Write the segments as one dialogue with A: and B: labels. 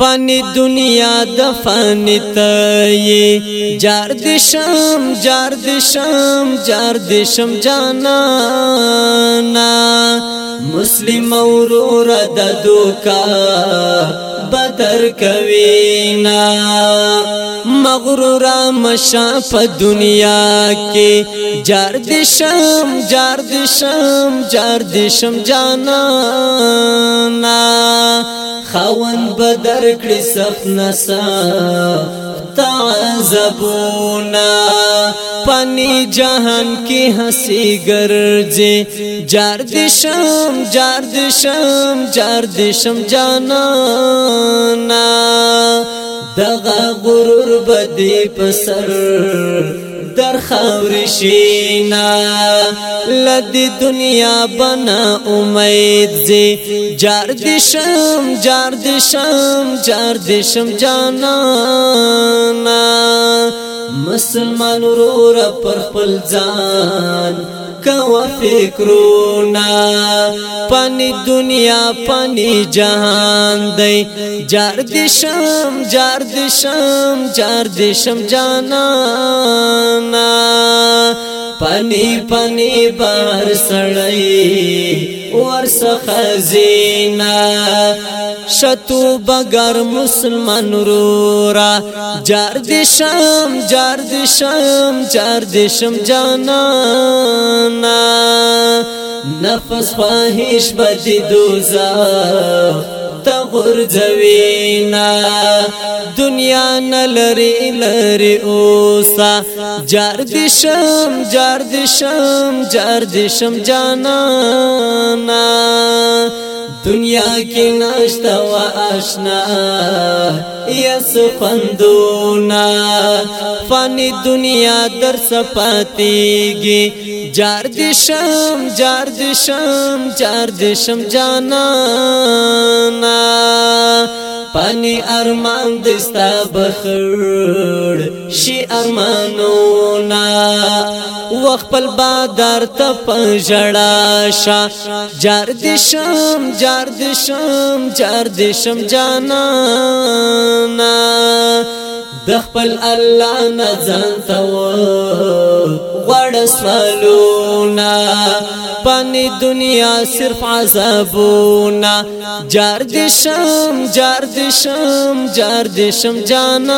A: فانی دنیا د فانی تای جار دشم جار دشم جار دشم جانا نا مسلم اورور د دوکا بدر کوینا مغرور مشا په دنیا کې جار دې شم جار دې شم جار دې شم جانا نا خوان بدر کړې سخت نسا تعذبونا پانی جہان کی ہنسی گرجے جار دشم جار دشم جار دشم جانا دغه غرور بدی پسر در خاور شینا لدی دنیا بنا امید زی جار دشم جار دشم جار دشم جانانا مسلمان رو را پر پل ځان کوا فکرونا پانی دنیا پانی جهان دی جار دشم جار دشم جار دشم جانانا پنی پنی بار سړی ورڅخه زینا شتو بغیر مسلمان رورا جار دشم جار دشم جار دشم جانا نفس خواهش بدی دوزخ ته غرزوینا دنیا نه لري لري اوسا جار دشم جار دشم جار دشم جانا دنیا کې نشتا و آشنا یس پندونا فانی دنیا در سپاتیږي جار دشم جار دشم جار دشم جانا پانی ارمان دستا بخړ شي ارمانونه وخپل بادار ته پنجړا شا جار دشم جار دشم جار دشم جانا د خپل الله نه ځان ته وړ سوالونه پانی دنیا صرف عذابونا جار دشم جار دشم جار دشم جانانا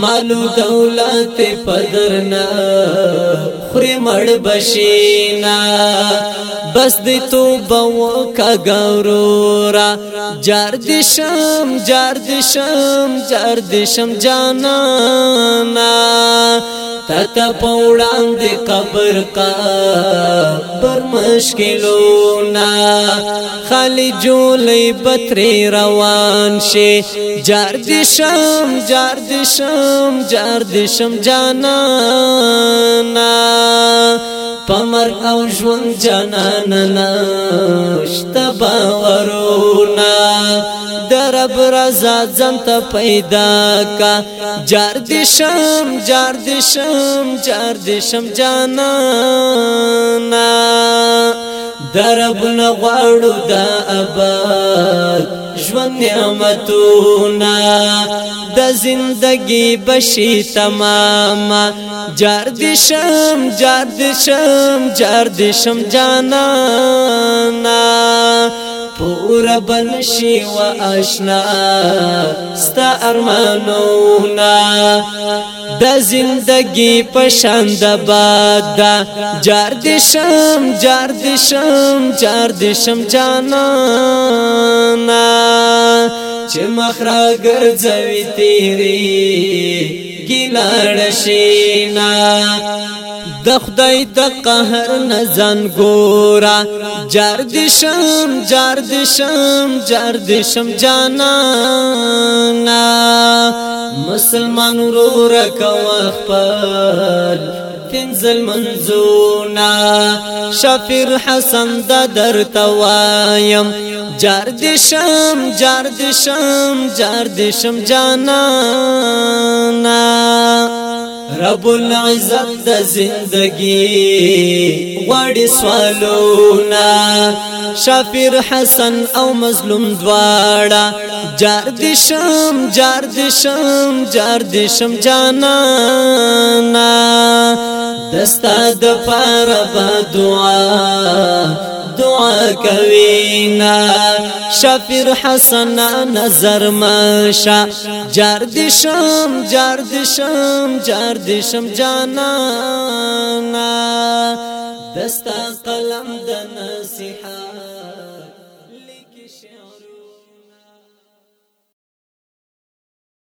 A: مالو دولت پدرنا خری مړ بشینا بس دی توبه وکا ګورورا جار دشم جار دشم جار دشم جانانا تتا پوڑان دی قبر کا بر مشکلونا خالی جولی بطری روان شی جار دشم جار دشم جار دشم جانانا پمر او ژوند جانانا شتا باورو رب رضا ځنت پیدا کا جار دشم جار دشم جار دشم جانا درب نه غواړو دا اباد ژوند نعمتونه د زندگی بشي تمام جار دشم جار دشم جار دشم جانا پورا بنشي و آشنا ستا ارمانونا د زندگی پشاند باد جار دشم جار دشم جار دشم جانانا چې مخرا ګرځوي تیری ګلړ شینا د خدای د قهر نه ځان ګورا جار دې شم جار دې شم جار دې شم جانا مسلمان ورور کوا خپل تنزل منزونا شفیر حسن دا در توایم جار دشم جار دشم جار دشم جانا رب العزت د زندگی غواړي سوالونه شافر حسن او مظلوم دواړه جار دشم جار دشم جار دشم جانا دستا د پاره دعا دعا کوینا شفیر حسن نظر مشا جردشم جردشم جردشم جانانا دستا قلم د نصیحت